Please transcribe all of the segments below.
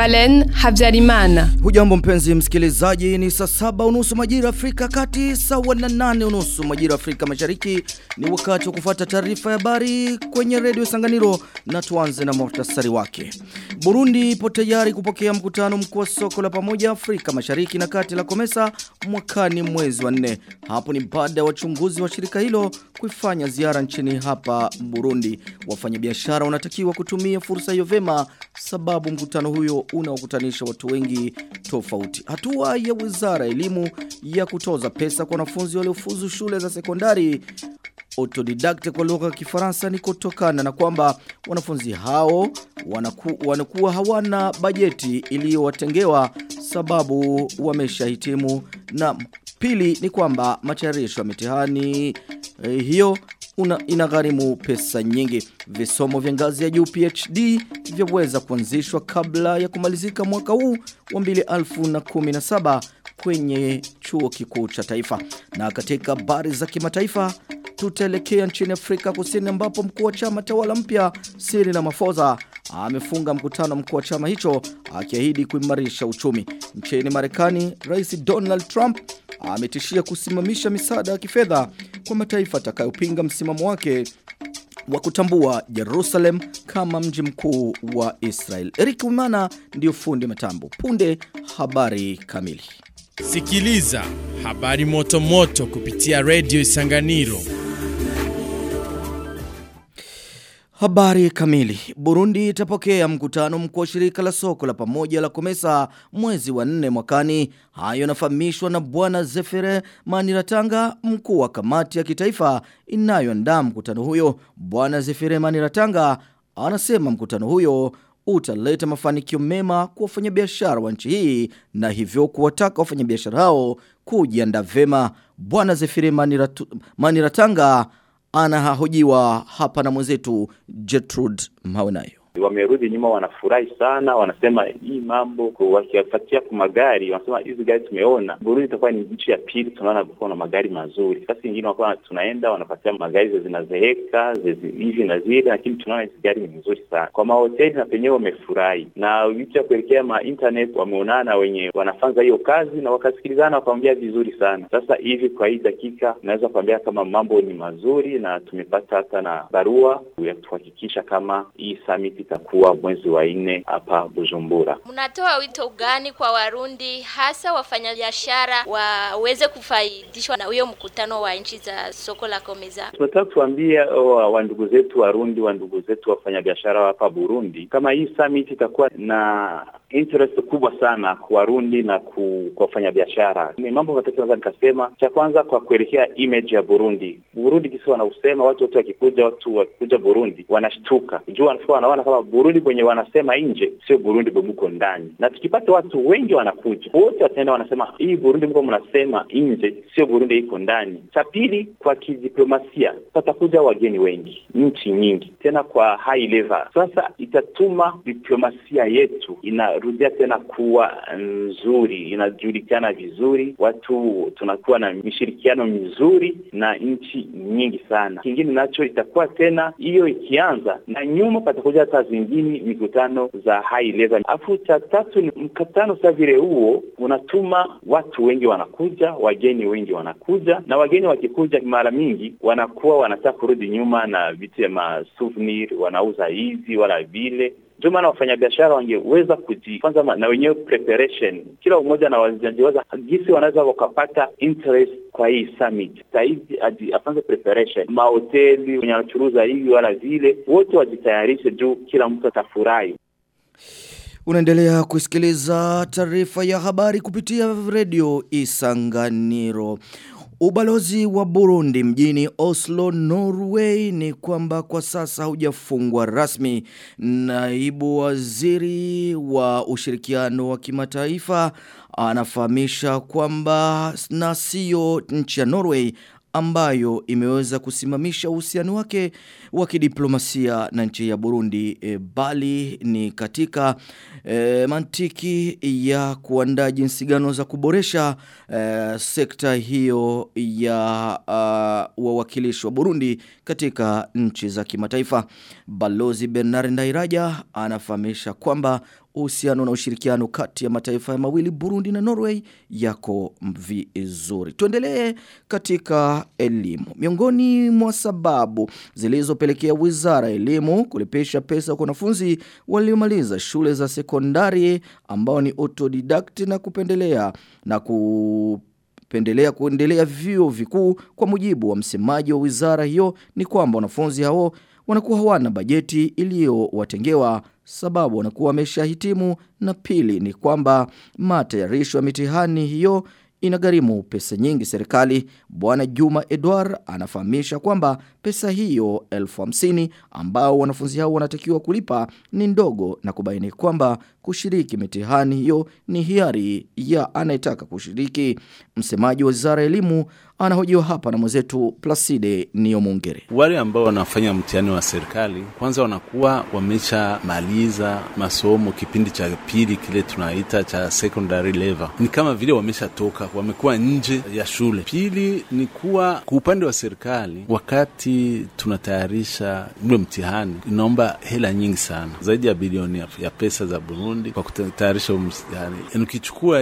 Balen Habyarimana. Hujambo mpenzi msikilizaji ni saa saba unusu majira Afrika kati sawa na nane unusu majira Afrika mashariki ni wakati wa kufuata taarifa ya habari kwenye redio Sanganiro na tuanze na muhtasari wake. Burundi ipo tayari kupokea mkutano mkuu wa soko la pamoja Afrika mashariki na kati la Komesa mwakani mwezi wa nne. Hapo ni baada ya wachunguzi wa shirika hilo kuifanya ziara nchini hapa Burundi. Wafanyabiashara wanatakiwa kutumia fursa hiyo vema sababu mkutano huyo unaokutanisha watu wengi tofauti. Hatua ya Wizara ya Elimu ya kutoza pesa kwa wanafunzi waliofuzu shule za sekondari autodidacte kwa lugha ya Kifaransa ni kutokana na kwamba wanafunzi hao wanaku, wanakuwa hawana bajeti iliyowatengewa sababu wameshahitimu na pili ni kwamba matayarisho ya mitihani eh, hiyo una inagharimu pesa nyingi. Visomo vya ngazi ya juu PhD vyaweza kuanzishwa kabla ya kumalizika mwaka huu wa 2017 kwenye chuo kikuu cha taifa. Na katika habari za kimataifa tutaelekea nchini Afrika Kusini ambapo mkuu wa chama tawala mpya Cyril Ramaphosa amefunga mkutano mkuu wa chama hicho akiahidi kuimarisha uchumi. Nchini Marekani, Rais Donald Trump ametishia kusimamisha misaada ya kifedha kwa mataifa atakayopinga msimamo wake wa kutambua Jerusalem kama mji mkuu wa Israel. Eric Wimana ndio fundi matambo. Punde habari kamili. Sikiliza habari moto moto kupitia Radio Isanganiro. Habari kamili. Burundi itapokea mkutano mkuu wa shirika la soko la pamoja la Komesa mwezi wa nne mwakani. Hayo nafahamishwa na bwana Zefere Maniratanga, mkuu wa kamati ya kitaifa inayoandaa mkutano huyo. Bwana Zefere Maniratanga anasema mkutano huyo utaleta mafanikio mema kwa wafanyabiashara wa nchi hii na hivyo kuwataka wafanyabiashara hao kujiandaa vema. Bwana Zefere Maniratanga anahojiwa hapa na mwenzetu Gertrude Maunayo wamerudi nyuma, wanafurahi sana, wanasema hii mambo wakiafatia kwa magari, wanasema hizi gari tumeona Burundi itakuwa ni nchi ya pili, tunaona kuwa na magari mazuri. Sasa ingine wakuwa tunaenda wanapatia magari zinazeeka hivi na zile, lakini tunaona hizi gari ni nzuri sana. Kwa mahoteli na penyewe wamefurahi, na vitu ya kuelekea ma internet wameonana wenye wanafanza hiyo kazi na wakasikilizana, wakaongea vizuri sana. Sasa hivi kwa hii dakika naweza kuambia kama mambo ni mazuri, na tumepata hata na barua ya kuhakikisha kama hii summit itakuwa mwezi wa nne hapa Bujumbura. Mnatoa wito gani kwa Warundi hasa wafanyabiashara waweze kufaidishwa na huyo mkutano wa nchi za soko la Komeza? Tunataka kuambia wa ndugu zetu Warundi, wandugu zetu wafanyabiashara hapa Burundi, kama hii summit itakuwa na interest kubwa sana kwa Warundi na kwa wafanyabiashara. Ni mambo matatu naweza nikasema. Cha kwanza kwa kuelekea image ya Burundi. Burundi kisi wanausema, watu wote wakikuja, watu wakikuja Burundi wanashtuka juu wanafika wanaona kama Burundi kwenye wanasema nje sio Burundi bomuko ndani, na tukipata watu wengi wanakuja wote wataenda wanasema hii Burundi mko mnasema nje sio Burundi iko ndani. Cha pili kwa kidiplomasia, patakuja wageni wengi, nchi nyingi, tena kwa high level. Sasa itatuma diplomasia yetu inarudia tena kuwa nzuri, inajulikana vizuri, watu tunakuwa na mishirikiano mizuri na nchi nyingi sana. Kingine nacho itakuwa tena hiyo ikianza na nyuma patakuja hata zingine mikutano za high level. Alafu cha tatu ni mkutano sa vile huo unatuma watu wengi wanakuja, wageni wengi wanakuja, na wageni wakikuja mara mingi wanakuwa wanataka kurudi nyuma na vitu ya masouvenir, wanauza hivi wala vile ndio maana wafanyabiashara wangeweza kujifanza na wenyewe preparation, kila mmoja na wajiwaza jinsi wanaweza wakapata interest kwa hii summit. Sahizi afanze preparation, mahoteli wenye wanachuruza hivi wala vile, wote wajitayarishe juu kila mtu atafurahi. Unaendelea kusikiliza taarifa ya habari kupitia redio Isanganiro. Ubalozi wa Burundi mjini Oslo, Norway ni kwamba kwa sasa hujafungwa rasmi. Naibu waziri wa ushirikiano wa kimataifa anafahamisha kwamba na sio nchi ya Norway ambayo imeweza kusimamisha uhusiano wake wa kidiplomasia na nchi ya Burundi e, bali ni katika e, mantiki ya kuandaa jinsi gano za kuboresha e, sekta hiyo ya uh, wawakilishi wa Burundi katika nchi za kimataifa. Balozi Bernard Ndairaja anafahamisha kwamba uhusiano na ushirikiano kati ya mataifa ya mawili Burundi na Norway yako vizuri. Tuendelee katika elimu. Miongoni mwa sababu zilizopelekea Wizara ya Elimu kulipisha pesa kwa wanafunzi waliomaliza shule za sekondari ambao ni autodidact na kupendelea na ku pendelea kuendelea vyuo vikuu kwa mujibu wa msemaji wa wizara hiyo ni kwamba wanafunzi hao wanakuwa hawana bajeti iliyowatengewa sababu wanakuwa wameshahitimu na pili ni kwamba matayarisho ya mitihani hiyo inagharimu pesa nyingi serikali. Bwana Juma Edward anafahamisha kwamba pesa hiyo elfu ambao wanafunzi hao wanatakiwa kulipa ni ndogo na kubaini kwamba kushiriki mitihani hiyo ni hiari ya anayetaka kushiriki. Msemaji wa Wizara ya Elimu anahojiwa hapa na mwenzetu Placide Niomungere. Wale ambao wanafanya mtihani wa serikali kwanza wanakuwa wameshamaliza masomo kipindi cha pili kile tunaita cha secondary level, ni kama vile wameshatoka, wamekuwa nje ya shule. Pili ni kuwa kwa upande wa serikali, wakati tunatayarisha ule mtihani inaomba hela nyingi sana, zaidi ya bilioni ya, pesa za Burundi kwa kutayarisha mtihani. Yani Ukichukua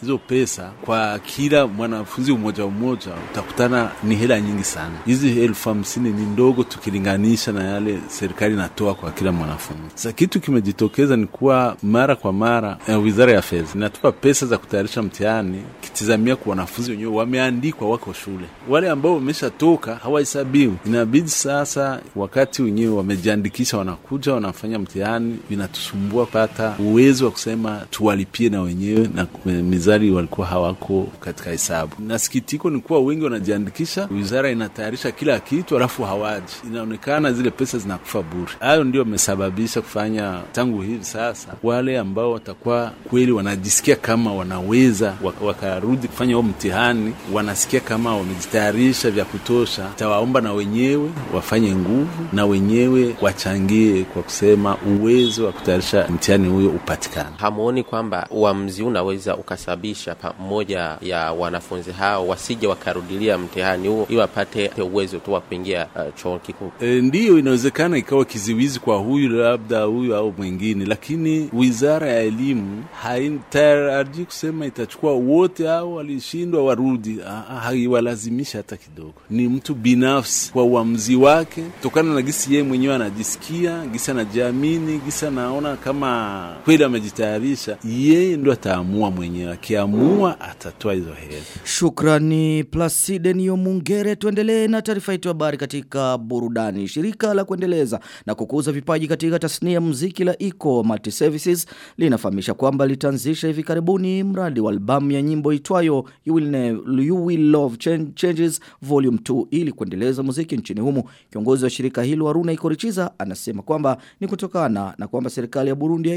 hizo pesa kwa kila mwanafunzi umoja mmoja utakutana ni hela nyingi sana. Hizi elfu hamsini ni ndogo tukilinganisha na yale serikali inatoa kwa kila mwanafunzi. Sasa kitu kimejitokeza ni kuwa mara kwa mara eh, wizara ya fedha inatupa pesa za kutayarisha mtihani kitizamia kwa wanafunzi wenyewe wameandikwa wako shule, wale ambao wameshatoka hawahesabiwi. Inabidi sasa wakati wenyewe wamejiandikisha, wanakuja wanafanya mtihani, vinatusumbua pata uwezo wa kusema tuwalipie na wenyewe, na mizali walikuwa hawako katika hesabu. Na sikitiko ni kuwa wengi wanajiandikisha, wizara inatayarisha kila kitu, alafu hawaji, inaonekana zile pesa zinakufa bure. Hayo ndio amesababisha kufanya tangu hivi sasa, wale ambao watakuwa kweli wanajisikia kama wanaweza wakarudi kufanya huo mtihani, wanasikia kama wamejitayarisha vya kutosha, tawaomba na wenyewe wafanye nguvu na wenyewe wachangie kwa kusema uwezo wa kutayarisha mtihani huyo upatikane. Hamuoni kwamba uamuzi unaweza ukasababisha pamoja ya wanafunzi hao wasije wakarudilia mtihani huo ili wapate uwezo tu wa kuingia uh, chuo kikuu? E, ndiyo inawezekana ikawa kiziwizi kwa huyu labda huyu au mwingine, lakini wizara ya elimu haitaraji kusema itachukua wote au walishindwa warudi. Haiwalazimisha hata kidogo, ni mtu binafsi kwa uamuzi wake, kutokana na gisi yeye mwenyewe anajisikia, gisi anajiamini, gisi anaona kama kweli amejitayarisha, yeye ndo ataamua mwenyewe. Akiamua atatoa hizo hela. Shukrani Placide Niomungere. Tuendelee na taarifa yetu habari katika burudani. Shirika la kuendeleza na kukuza vipaji katika tasnia ya muziki la Eco Multi Services linafahamisha kwamba litaanzisha hivi karibuni mradi wa albamu ya nyimbo itwayo You Will, you Will Love Ch- Changes Volume 2 ili kuendeleza muziki nchini humo. Kiongozi wa shirika hilo aruna Ikorichiza anasema kwamba ni kutokana na kwamba serikali ya Burundi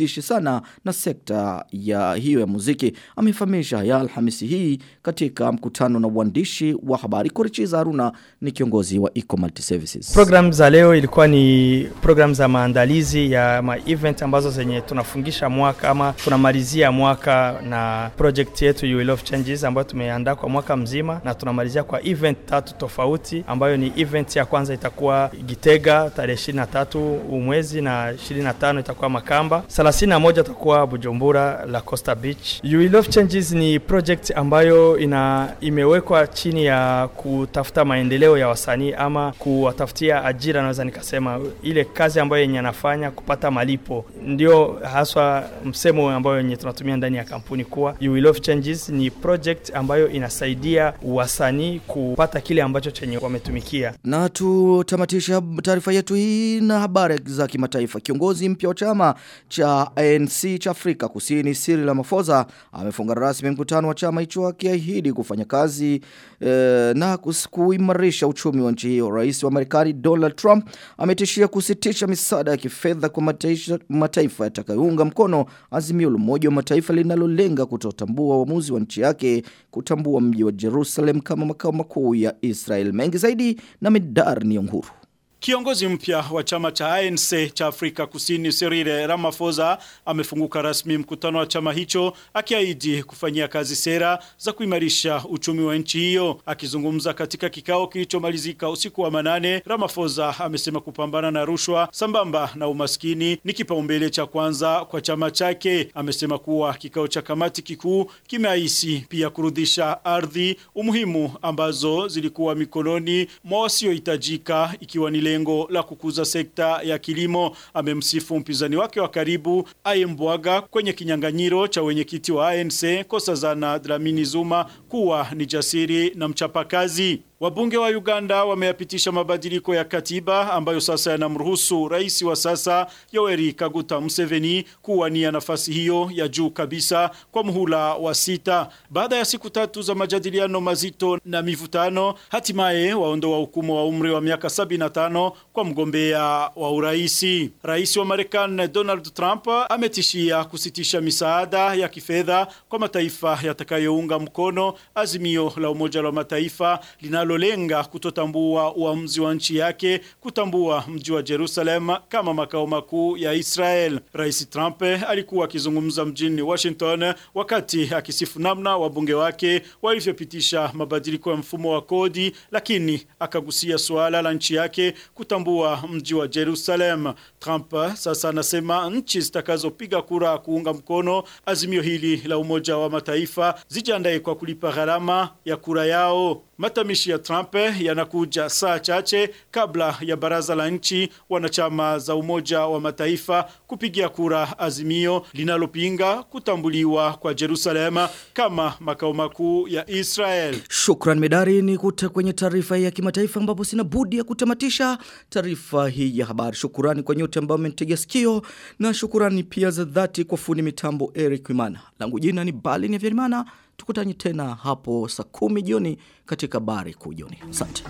haijihusishi sana na sekta ya hiyo ya muziki. Amefahamisha haya Alhamisi hii katika mkutano na uandishi wa habari. Korichiza Haruna ni kiongozi wa Eco Multi Services. Program za leo ilikuwa ni program za maandalizi ya ma event ambazo zenye tunafungisha mwaka ama tunamalizia mwaka na project yetu You Love Changes ambayo tumeandaa kwa mwaka mzima na tunamalizia kwa event tatu tofauti ambayo ni event ya kwanza itakuwa Gitega tarehe 23 umwezi na 25 itakuwa Makamba, 31 atakuwa Bujumbura la Costa Beach. You Love Changes ni project ambayo ina imewekwa chini ya kutafuta maendeleo ya wasanii ama kuwatafutia ajira, naweza nikasema ile kazi ambayo yenye anafanya kupata malipo, ndio haswa msemo ambayo yenye tunatumia ndani ya kampuni kuwa You Love Changes ni project ambayo inasaidia wasanii kupata kile ambacho chenye wametumikia. Na tutamatisha taarifa yetu hii na habari za kimataifa. Kiongozi mpya wa chama cha ANC cha Afrika Kusini Cyril Ramaphosa amefunga rasmi mkutano wa chama hicho akiahidi kufanya kazi eh, na kuimarisha uchumi wa nchi hiyo. Rais wa Marekani Donald Trump ametishia kusitisha misaada ya kifedha kwa mataifa, mataifa yatakayounga mkono azimio la Umoja wa Mataifa linalolenga kutotambua uamuzi wa nchi yake kutambua mji wa Jerusalem kama makao makuu ya Israel. Mengi zaidi na Medar ni. Kiongozi mpya wa chama cha ANC cha Afrika Kusini Cyril Ramaphosa amefunguka rasmi mkutano wa chama hicho akiahidi kufanyia kazi sera za kuimarisha uchumi wa nchi hiyo. Akizungumza katika kikao kilichomalizika usiku wa manane, Ramaphosa amesema kupambana na rushwa sambamba na umaskini ni kipaumbele cha kwanza kwa chama chake. Amesema kuwa kikao cha kamati kikuu kimeahisi pia kurudisha ardhi umuhimu ambazo zilikuwa mikononi mwa wasiohitajika ikiwa ni lengo la kukuza sekta ya kilimo. Amemsifu mpinzani wake wa karibu Ayembwaga kwenye kinyanganyiro cha wenyekiti wa ANC Nkosazana Dlamini Zuma kuwa ni jasiri na mchapakazi. Wabunge wa Uganda wameyapitisha mabadiliko ya katiba ambayo sasa yanamruhusu rais wa sasa Yoweri Kaguta Museveni kuwania nafasi hiyo ya juu kabisa kwa muhula wa sita. Baada ya siku tatu za majadiliano mazito na mivutano, hatimaye waondoa hukumu wa umri wa miaka 75 kwa mgombea wa uraisi. Rais wa Marekani Donald Trump ametishia kusitisha misaada ya kifedha kwa mataifa yatakayounga mkono azimio la Umoja wa Mataifa linalo linalolenga kutotambua uamuzi wa nchi yake kutambua mji wa Jerusalem kama makao makuu ya Israel. Rais Trump alikuwa akizungumza mjini Washington wakati akisifu namna wabunge wake walivyopitisha mabadiliko ya mfumo wa kodi, lakini akagusia suala la nchi yake kutambua mji wa Jerusalem. Trump sasa anasema nchi zitakazopiga kura kuunga mkono azimio hili la Umoja wa Mataifa zijiandae kwa kulipa gharama ya kura yao. Matamishi ya Trump yanakuja saa chache kabla ya baraza la nchi wanachama za Umoja wa Mataifa kupigia kura azimio linalopinga kutambuliwa kwa Jerusalem kama makao makuu ya Israel. Shukran Medari ni kute kwenye taarifa ya kimataifa ambapo sina budi ya kutamatisha taarifa hii ya habari. Shukurani kwa nyote ambao mmenitegea sikio na shukurani pia za dhati kwa fundi mitambo Eric Wimana. Langu jina ni Balin ni. Tukutane tena hapo saa kumi jioni katika bari kuu jioni. Asante.